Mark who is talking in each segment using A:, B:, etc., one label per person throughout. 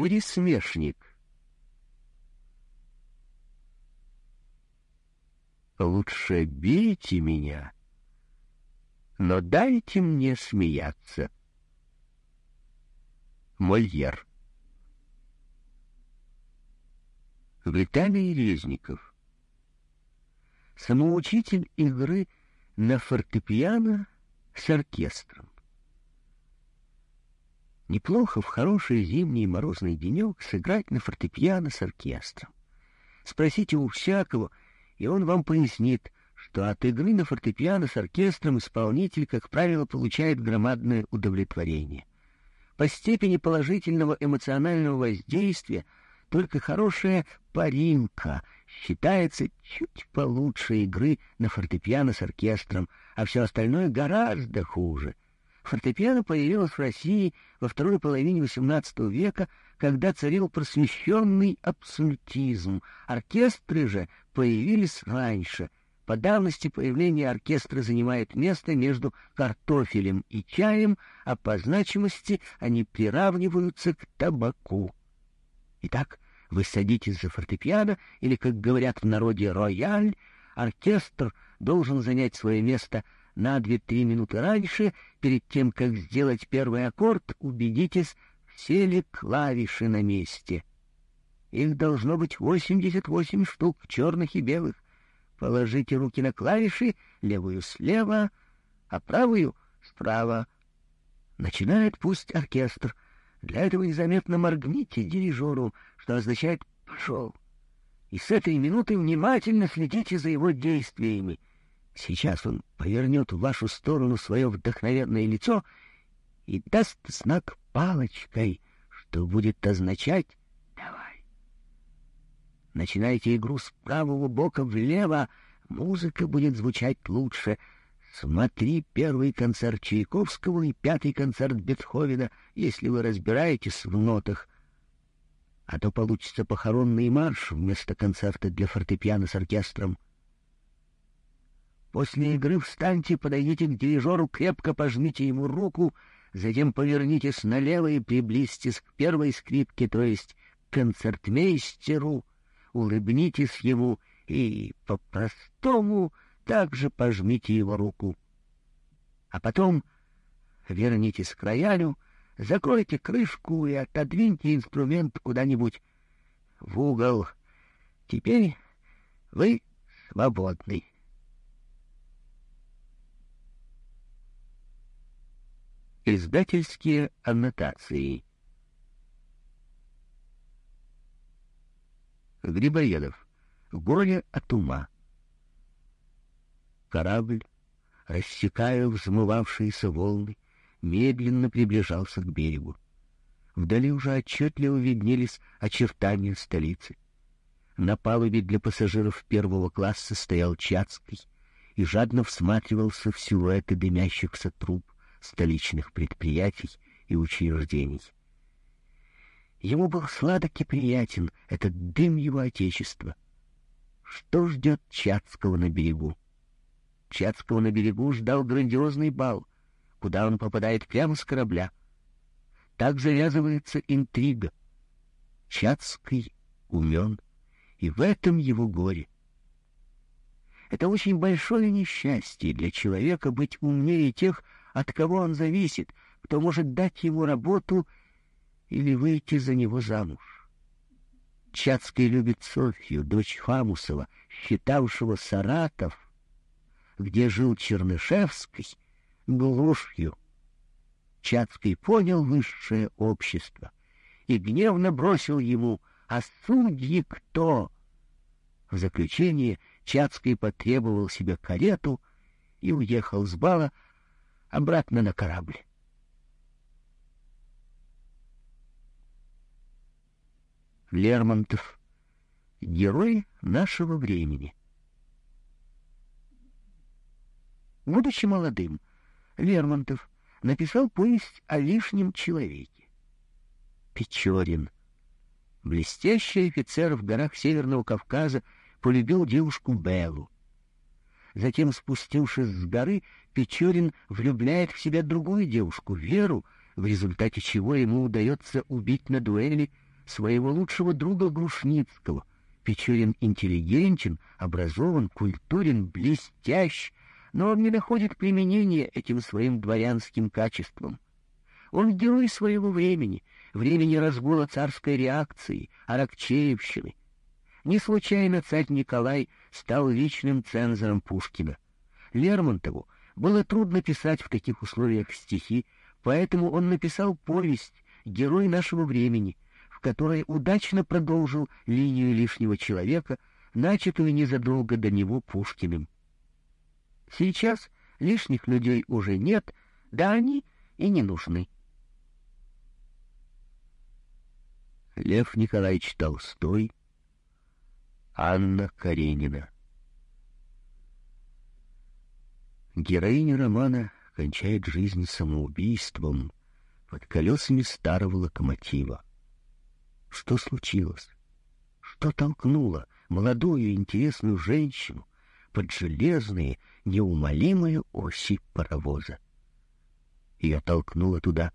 A: пересмешник. Лучше бейте меня, но дайте мне смеяться. Мольер. Виталий Резников. Самоучитель игры на фортепиано с оркестром. Неплохо в хороший зимний морозный денек сыграть на фортепиано с оркестром. Спросите у всякого, и он вам пояснит, что от игры на фортепиано с оркестром исполнитель, как правило, получает громадное удовлетворение. По степени положительного эмоционального воздействия только хорошая паринка считается чуть получше игры на фортепиано с оркестром, а все остальное гораздо хуже. Фортепиано появилось в России во второй половине XVIII века, когда царил просвещенный абсолютизм. Оркестры же появились раньше — по давности появления оркестра занимает место между картофелем и чаем, а по значимости они приравниваются к табаку. Итак, вы садитесь за фортепиано, или, как говорят в народе, рояль, оркестр должен занять свое место на две-три минуты раньше, перед тем, как сделать первый аккорд, убедитесь, все ли клавиши на месте. Их должно быть восемьдесят восемь штук, черных и белых. Положите руки на клавиши, левую слева, а правую справа. Начинает пусть оркестр. Для этого незаметно моргните дирижеру, что означает «пошел». И с этой минуты внимательно следите за его действиями. Сейчас он повернет в вашу сторону свое вдохновенное лицо и даст знак палочкой, что будет означать Начинайте игру с правого бока влево, музыка будет звучать лучше. Смотри первый концерт Чайковского и пятый концерт Бетховена, если вы разбираетесь в нотах. А то получится похоронный марш вместо концерта для фортепиано с оркестром. После игры встаньте, подойдите к дирижеру, крепко пожмите ему руку, затем повернитесь налево и приблизьтесь к первой скрипке, то есть к концертмейстеру, улыбнитесь ему и по-простому также пожмите его руку. А потом вернитесь к роялю, закройте крышку и отодвиньте инструмент куда-нибудь в угол. Теперь вы свободны. Издательские аннотации Грибоедов. Горе от ума. Корабль, рассекая взмывавшиеся волны, медленно приближался к берегу. Вдали уже отчетливо виднелись очертания столицы. На палубе для пассажиров первого класса стоял Чацкий и жадно всматривался в силуэты дымящихся труб столичных предприятий и учреждений. Ему был сладок и приятен этот дым его отечества. Что ждет Чацкого на берегу? Чацкого на берегу ждал грандиозный бал, куда он попадает прямо с корабля. Так завязывается интрига. Чацкий умен, и в этом его горе. Это очень большое несчастье для человека быть умнее тех, от кого он зависит, кто может дать ему работу или выйти за него замуж. Чацкий любит Софью, дочь Фамусова, считавшего Саратов, где жил Чернышевский, глушью. Чацкий понял высшее общество и гневно бросил ему «А судьи кто?». В заключение Чацкий потребовал себе карету и уехал с бала обратно на корабль. Лермонтов. Герой нашего времени. Будучи молодым, Лермонтов написал повесть о лишнем человеке. Печорин, блестящий офицер в горах Северного Кавказа, полюбил девушку Беллу. Затем, спустившись с горы, Печорин влюбляет в себя другую девушку, Веру, в результате чего ему удается убить на дуэли своего лучшего друга Грушницкого. Печорин интеллигентен, образован, культурен, блестящ, но он не находит применения этим своим дворянским качествам. Он герой своего времени, времени разгула царской реакции, Аракчеевщины. Не случайно царь Николай стал личным цензором Пушкина. Лермонтову было трудно писать в таких условиях стихи, поэтому он написал повесть «Герой нашего времени», в которой удачно продолжил линию лишнего человека, начатую незадолго до него Пушкиным. Сейчас лишних людей уже нет, да они и не нужны. Лев Николаевич Толстой, Анна Каренина. Героиня романа кончает жизнь самоубийством под колесами старого локомотива. Что случилось? Что толкнуло молодую интересную женщину под железные, неумолимые оси паровоза? Ее толкнула туда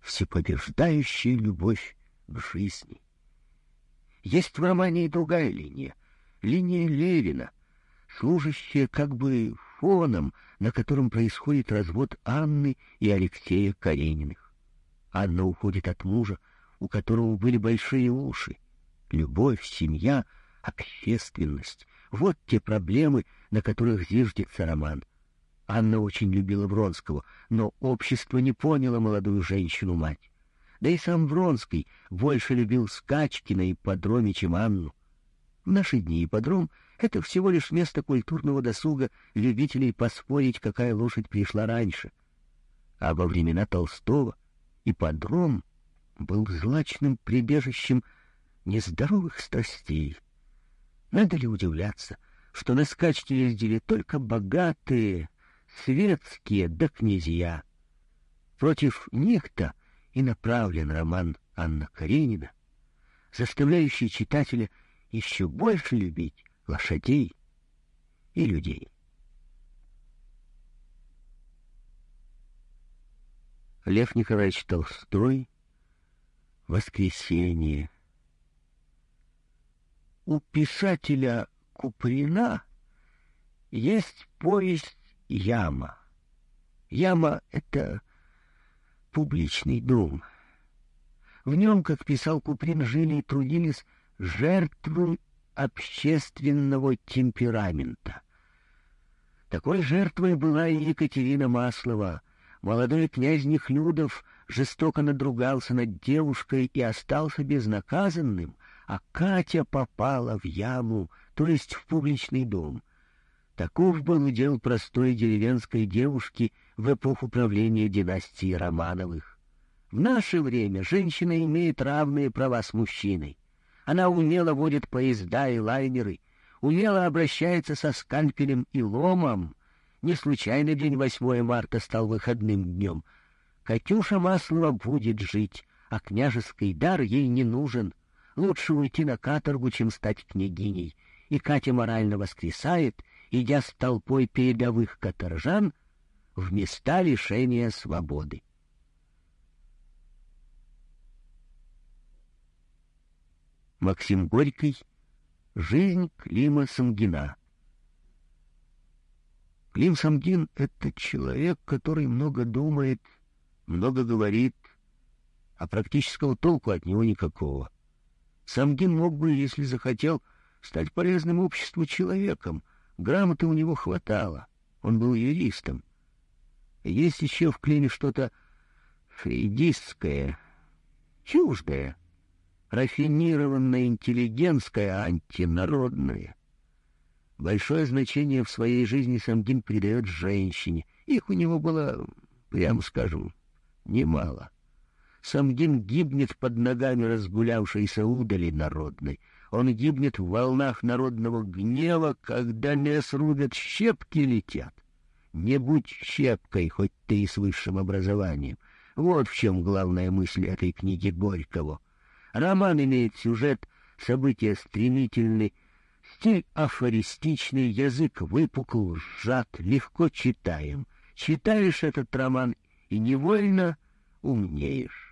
A: всепобеждающая любовь к жизни. Есть в романе и другая линия, линия Левина, служащая как бы фоном, на котором происходит развод Анны и Алексея Карениных. Анна уходит от мужа, у которого были большие уши. Любовь, семья, общественность — вот те проблемы, на которых зиждется роман. Анна очень любила Вронского, но общество не поняло молодую женщину-мать. Да и сам Вронский больше любил скачки на ипподроме, чем Анну. В наши дни ипподром — это всего лишь место культурного досуга любителей поспорить, какая лошадь пришла раньше. А во времена Толстого ипподром был злачным прибежищем нездоровых страстей. Надо ли удивляться, что на скачки ездили только богатые, светские да князья? Против них-то — и направлен роман Анна Каренина, заставляющий читателя еще больше любить лошадей и людей. Лев Николаевич Толстой «Воскресенье». У писателя Куприна есть повесть «Яма». Яма — это публичный дом. В нем, как писал Куприн, жили и трудились жертвы общественного темперамента. Такой жертвой была и Екатерина Маслова. Молодой князь Нехлюдов жестоко надругался над девушкой и остался безнаказанным, а Катя попала в яму, то есть в публичный дом. Таков был удел простой деревенской девушки в эпоху правления династии Романовых. В наше время женщина имеет равные права с мужчиной. Она умело водит поезда и лайнеры, умело обращается со скальпелем и ломом. Не случайно день 8 марта стал выходным днем. Катюша Маслова будет жить, а княжеский дар ей не нужен. Лучше уйти на каторгу, чем стать княгиней. И Катя морально воскресает — идя с толпой передовых каторжан в места лишения свободы. Максим Горький «Жизнь Клима Самгина» Клим Самгин — это человек, который много думает, много говорит, а практического толку от него никакого. Самгин мог бы, если захотел, стать полезным обществу человеком — Грамоты у него хватало, он был юристом. Есть еще в Климе что-то фрейдистское, чуждое, рафинированное, интеллигентское, антинародное. Большое значение в своей жизни Самгин придает женщине. Их у него было, прямо скажем, немало. Самгин гибнет под ногами разгулявшейся удали народной — он гибнет в волнах народного гнева, когда лес рубят, щепки летят. Не будь щепкой, хоть ты и с высшим образованием. Вот в чем главная мысль этой книги Горького. Роман имеет сюжет, события стремительны, стиль афористичный, язык выпукл, сжат, легко читаем. Читаешь этот роман и невольно умнеешь.